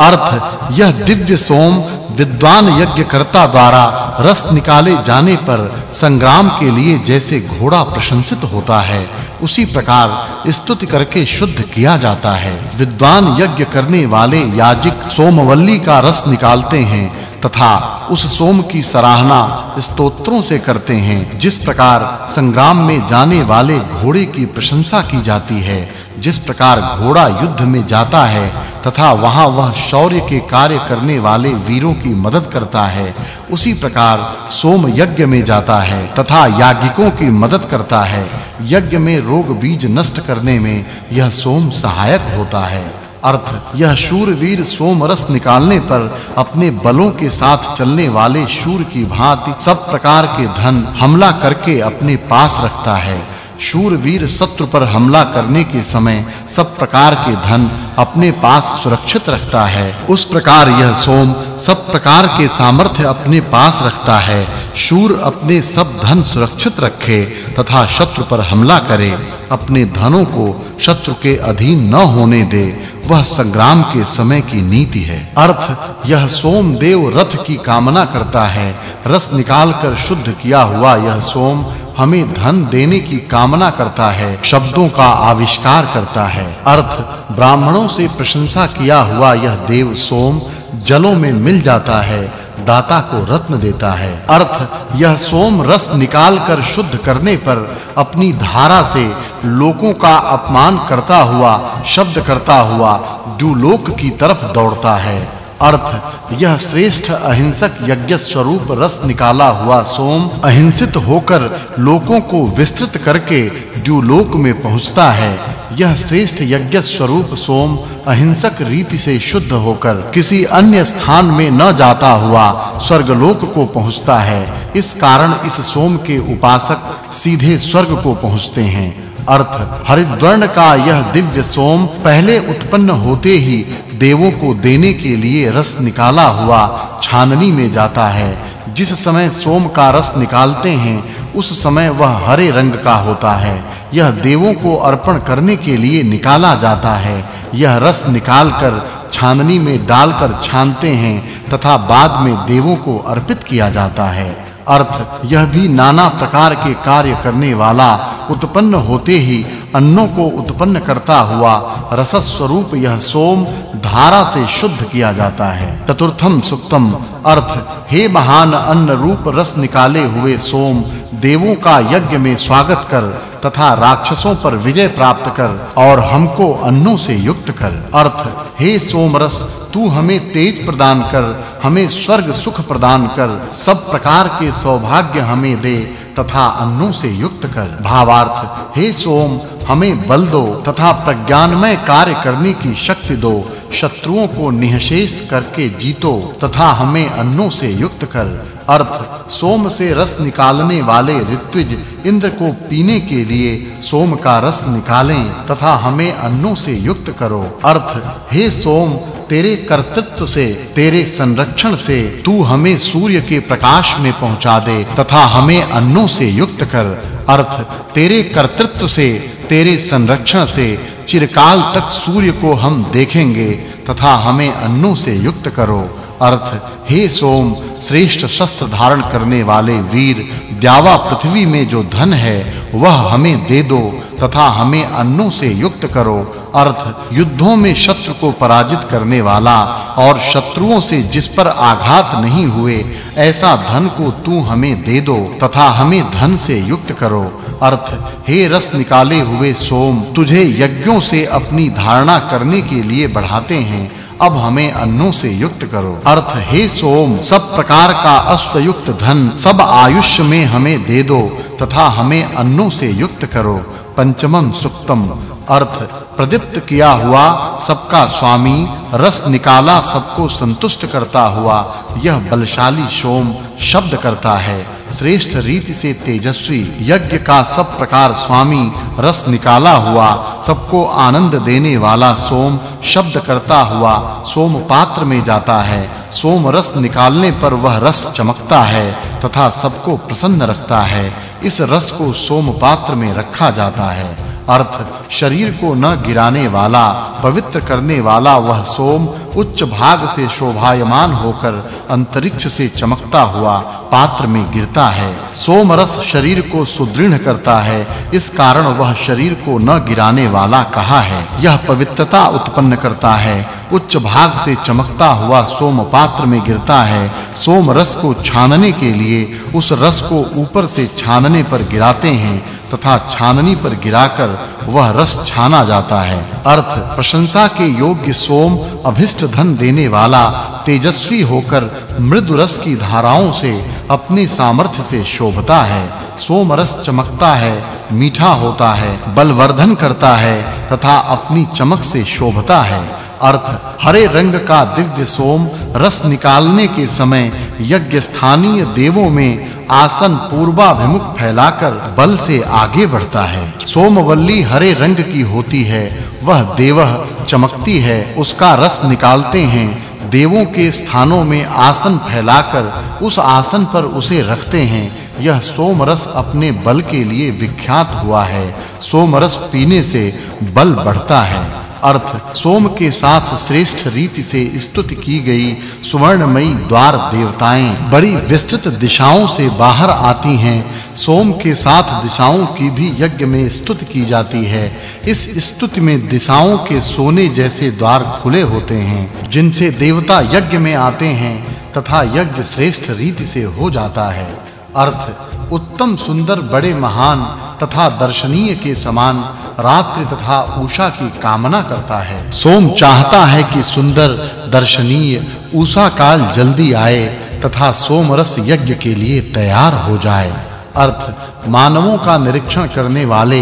अर्थ, यह दिव्य सोम विद्वान यज्ञ कर्ता द्वारा रस निकाले जाने पर संग्राम के लिए जैसे घोड़ा प्रशंसित होता है, उसी प्रकार स्तुति करके शुद्ध किया जाता है। विद्वान यज्ञ करने वाले याजिक सोमवल्ली का रस निकालते हैं तथा उस सोम की सराहना स्तोत्रों से करते हैं, जिस प्रकार संग्राम में जाने वाले घोड़े की प्रशंसा की जाती है। जिस प्रकार घोड़ा युद्ध में जाता है, तथा वहाँ वह शौर्य के कार्य करने वाले वीरों की मदद करता है, उसी प्रकार सोम यज्ञ में जाता है, तथा याज्ञिकों की मदद करता है। यज्ञ में रोग बीज नष्ट करने में यह सोम सहायक होता है। अर्थ, यह शूरवीर सोम रस निकालने पर अपने बलों के साथ चलने वाले शूर की भांति सब प्रकार के धन हमला करके अपने पास रखता है। शूरवीर शत्रु पर हमला करने के समय सब प्रकार के धन अपने पास सुरक्षित रखता है। उस प्रकार यह सोम सब प्रकार के सामर्थ्य अपने पास रखता है। शूर अपने सब धन सुरक्षित रखे तथा शत्रु पर हमला करे। अपने धनों को शत्रु के अधीन न होने दे। वह संग्राम के समय की नीति है। अर्थ, यह सोम देव रथ की कामना करता है। रस निकालकर शुद्ध किया हुआ यह सोम हमें धन देने की कामना करता है, शब्दों का आविष्कार करता है। अर्थ, ब्राह्मणों से प्रशंसा किया हुआ यह देव सोम जलों में मिल जाता है, दाता को रत्न देता है। अर्थ, यह सोम रस निकाल कर शुद्ध करने पर अपनी धारा से लोगों का अपमान करता हुआ, शब्द करता हुआ, दुलोक की तरफ़ दौड़ता है। अर्थ यह श्रेष्ठ अहिंसक यज्ञ स्वरूप रस निकाला हुआ सोम अहिंसित होकर लोगों को विस्तृत करके द्युलोक में पहुँचता है। यह श्रेष्ठ यज्ञ स्वरूप सोम अहिंसक रीति से शुद्ध होकर किसी अन्य स्थान में न जाता हुआ स्वर्गलोक को पहुँचता है। इस कारण इस सोम के उपासक सीधे स्वर्ग को पहुँचते हैं। अर्थ, हरिद्वर्ण का यह दिव्य सोम पहले उत्पन्न होते ही देवों को देने के लिए रस निकाला हुआ छाननी में जाता है। जिस समय सोम का रस निकालते हैं, उस समय वह हरे रंग का होता है। यह देवों को अर्पण करने के लिए निकाला जाता है। यह रस निकालकर छाननी में डालकर छानते हैं तथा बाद में देवों को अर्पित किया जाता है। अर्थ, यह भी नाना प्रकार के कार्य करने वाला उत्पन्न होते ही अन्नों को उत्पन्न करता हुआ रस स्वरूप यह सोम धारा से शुद्ध किया जाता है। चतुर्थम सुक्तम अर्थ, हे महान अन्न रूप रस निकाले हुए सोम, देवों का यज्ञ में स्वागत कर तथा राक्षसों पर विजय प्राप्त कर और हमको अन्नों से युक्त कर। अर्थ, हे सोमरस तू हमें तेज प्रदान कर, हमें स्वर्ग सुख प्रदान कर, सब प्रकार के सौभाग्य हमें दे तथा अन्नों से युक्त कर। भावार्थ, हे सोम हमें बल दो तथा प्रज्ञानमय कार्य करने की शक्ति दो। शत्रुओं को निहशेष करके जीतो तथा हमें अन्नों से युक्त कर। अर्थ, सोम से रस निकालने वाले ऋत्विज इंद्र को पीने के लिए सोम का रस निकालें तथा हमें अन्नों से युक्त करो। अर्थ, हे सोम, तेरे कर्तृत्व से, तेरे संरक्षण से तू हमें सूर्य के प्रकाश में पहुँचा दे तथा हमें अन्नों से युक्त कर। अर्थ, तेरे कर्तृत्व से, तेरे संरक्षण से, चिरकाल तक सूर्य को हम देखेंगे, तथा हमें अन्नों से युक्त करो। अर्थ, हे सोम, श्रेष्ठ शस्त्र धारण करने वाले वीर, द्यावा पृथ्वी में जो धन है वह हमें दे दो तथा हमें अन्नों से युक्त करो। अर्थ, युद्धों में शत्रु को पराजित करने वाला और शत्रुओं से जिस पर आघात नहीं हुए, ऐसा धन को तू हमें दे दो तथा हमें धन से युक्त करो। अर्थ, हे रस निकाले हुए सोम, तुझे यज्ञों से अपनी धारणा करने के लिए बढ़ाते हैं। अब हमें अन्नों से युक्त करो। अर्थ, हे सोम, सब प्रकार का अश्वयुक्त धन, सब आयुष्य में हमें दे दो, तथा हमें अन्नों से युक्त करो। पंचमम सुक्तम। अर्थ, प्रदीप्त किया हुआ सबका स्वामी, रस निकाला सबको संतुष्ट करता हुआ, यह बलशाली सोम शब्द करता है। श्रेष्ठ रीति से तेजस्वी यज्ञ का सब प्रकार स्वामी रस निकाला हुआ, सबको आनंद देने वाला सोम शब्द करता हुआ सोम पात्र में जाता है। सोम रस निकालने पर वह रस चमकता है तथा सबको प्रसन्न रखता है। इस रस को सोम पात्र में रखा जाता है। अर्थ, शरीर को न गिराने वाला, पवित्र करने वाला वह सोम उच्च भाग से शोभायमान होकर अंतरिक्ष से चमकता हुआ पात्र में गिरता है। सोम रस शरीर को सुदृढ़ करता है, इस कारण वह शरीर को न गिराने वाला कहा है। यह पवित्रता उत्पन्न करता है, उच्च भाग से चमकता हुआ सोम पात्र में गिरता है। सोम रस को छानने के लिए उस रस को ऊपर से छानने पर गिराते हैं तथा छाननी पर गिराकर वह रस छाना जाता है। अर्थ, प्रशंसा के योग्य सोम, अभिष्ट धन देने वाला, तेजस्वी होकर मृदु रस की धाराओं से अपने सामर्थ्य से शोभता है, सोम रस चमकता है, मीठा होता है, बलवर्धन करता है, तथा अपनी चमक से शोभता है। अर्थ, हरे रंग का दिव्य सोम रस निकालने के समय यज्ञ स्थानीय देवों में आसन पूर्वाभिमुख फैलाकर बल से आगे बढ़ता है। सोमवल्ली हरे रंग की होती है। वह देवह चमकती है। उसका रस निकालते हैं। देवों के स्थानों में आसन फैलाकर उस आसन पर उसे रखते हैं। यह सोमरस अपने बल के लिए विख्यात हुआ है। सोमरस पीने से बल बढ़ता है। अर्थ, सोम के साथ श्रेष्ठ रीति से स्तुति की गई सुवर्णमयी द्वार देवताएँ बड़ी विस्तृत दिशाओं से बाहर आती हैं। सोम के साथ दिशाओं की भी यज्ञ में स्तुति की जाती है। इस स्तुति में दिशाओं के सोने जैसे द्वार खुले होते हैं, जिनसे देवता यज्ञ में आते हैं तथा यज्ञ श्रेष्ठ रीति से हो जाता है। अर्थ, उत्तम सुंदर बड़े महान तथा दर्शनीय के समान रात्रि तथा उषा की कामना करता है। सोम चाहता है कि सुंदर, दर्शनीय उषा काल जल्दी आए तथा सोम रस यज्ञ के लिए तैयार हो जाए। अर्थ, मानवों का निरीक्षण करने वाले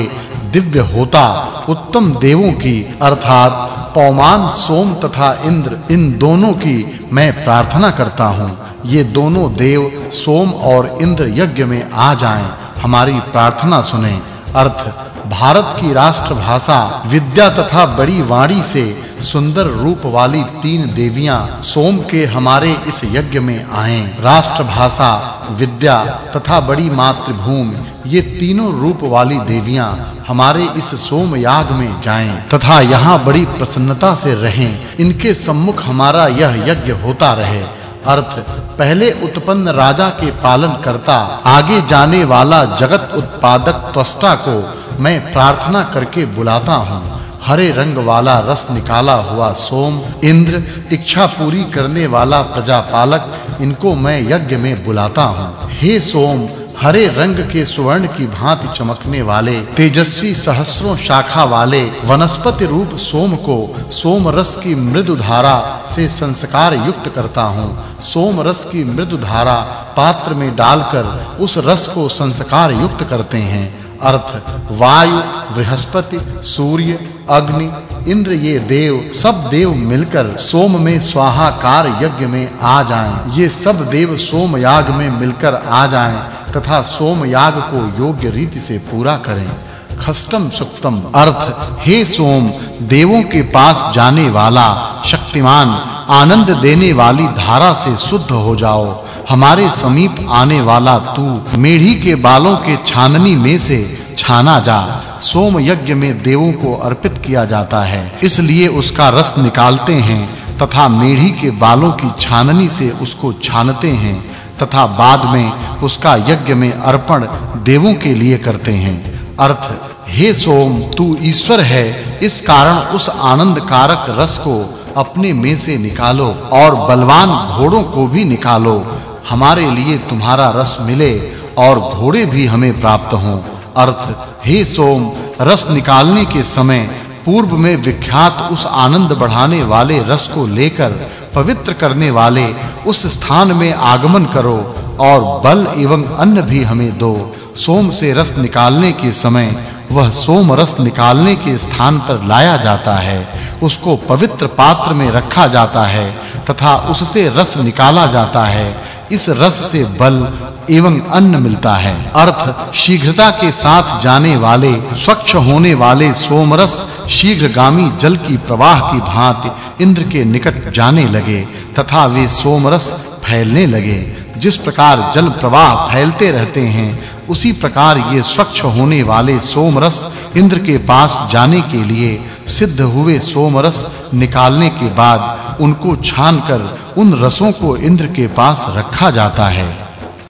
दिव्य होता, उत्तम देवों की, अर्थात पौमान, सोम तथा इंद्र, इन दोनों की मैं प्रार्थना करता हूँ। ये दोनों देव सोम और इंद्र यज्ञ में आ जाएँ। हमारी प्रार्थना सुने। अर्थ, भारत की राष्ट्रभाषा विद्या तथा बड़ी वाणी से सुंदर रूप वाली तीन देवियाँ सोम के हमारे इस यज्ञ में आएँ। राष्ट्रभाषा, विद्या तथा बड़ी मातृभूमि, ये तीनों रूप वाली देवियाँ हमारे इस सोम याग में जाएँ तथा यहाँ बड़ी प्रसन्नता से रहें। इनके सम्मुख हमारा यह यज्ञ होता रहे। अर्थ, पहले उत्पन्न राजा के पालन करता, आगे जाने वाला जगत उत्पादक त्वष्टा को मैं प्रार्थना करके बुलाता हूँ। हरे रंग वाला रस निकाला हुआ सोम, इंद्र, इच्छा पूरी करने वाला प्रजापालक, इनको मैं यज्ञ में बुलाता हूँ। हे सोम हरे रंग के सुवर्ण की भांति चमकने वाले, तेजस्वी सहस्रों शाखा वाले, वनस्पति रूप सोम को सोम रस की मृदु धारा से संस्कार युक्त करता हूँ। सोम रस की मृदु धारा पात्र में डालकर उस रस को संस्कार युक्त करते हैं। अर्थ, वायु, बृहस्पति, सूर्य, अग्नि, इंद्र, ये देव, सब देव मिलकर सोम में स्वाहाकार यज्ञ में आ जाएँ। ये सब देव सोम याग में मिलकर आ जाएँ। तथा सोम याग को योग्य रीति से पूरा करें। खष्टम सुक्तम अर्थ, हे सोम, देवों के पास जाने वाला, शक्तिमान, आनंद देने वाली धारा से शुद्ध हो जाओ। हमारे समीप आने वाला तू, मेढ़ी के बालों के छाननी में से छाना जा। सोम यज्ञ में देवों को अर्पित किया जाता है, इसलिए उसका रस निकालते हैं, तथा मेढ़ी के बालों की छाननी से उसको छानते हैं, तथा बाद में उसका यज्ञ में अर्पण देवों के लिए करते हैं। अर्थ, हे सोम, तू ईश्वर है, इस कारण उस आनंद कारक रस को अपने में से निकालो और बलवान घोड़ों को भी निकालो। हमारे लिए तुम्हारा रस मिले और घोड़े भी हमें प्राप्त हों। अर्थ, हे सोम, रस निकालने के समय पूर्व में विख्यात उस आनंद बढ़ाने वाले रस को लेकर पवित्र करने वाले उस स्थान में आगमन करो और बल एवं अन्न भी हमें दो। सोम से रस निकालने के समय वह सोम रस निकालने के स्थान पर लाया जाता है। उसको पवित्र पात्र में रखा जाता है तथा उससे रस निकाला जाता है। इस रस से बल एवं अन्न मिलता है। अर्थ शीघ्रता के साथ जाने वाले, स्वच्छ होने वाले सोमरस शीघ्रगामी जल की प्रवाह की भांति इंद्र के निकट जाने लगे, तथा वे सोमरस फैलने लगे। जिस प्रकार जल प्रवाह फैलते रहते हैं, उसी प्रकार ये स्वच्छ होने वाले सोमरस इंद्र के पास जाने के लिए सिद्ध हुए सोमरस निकालने के बाद उनको छानकर उन रसों को इंद्र के पास रखा जाता है।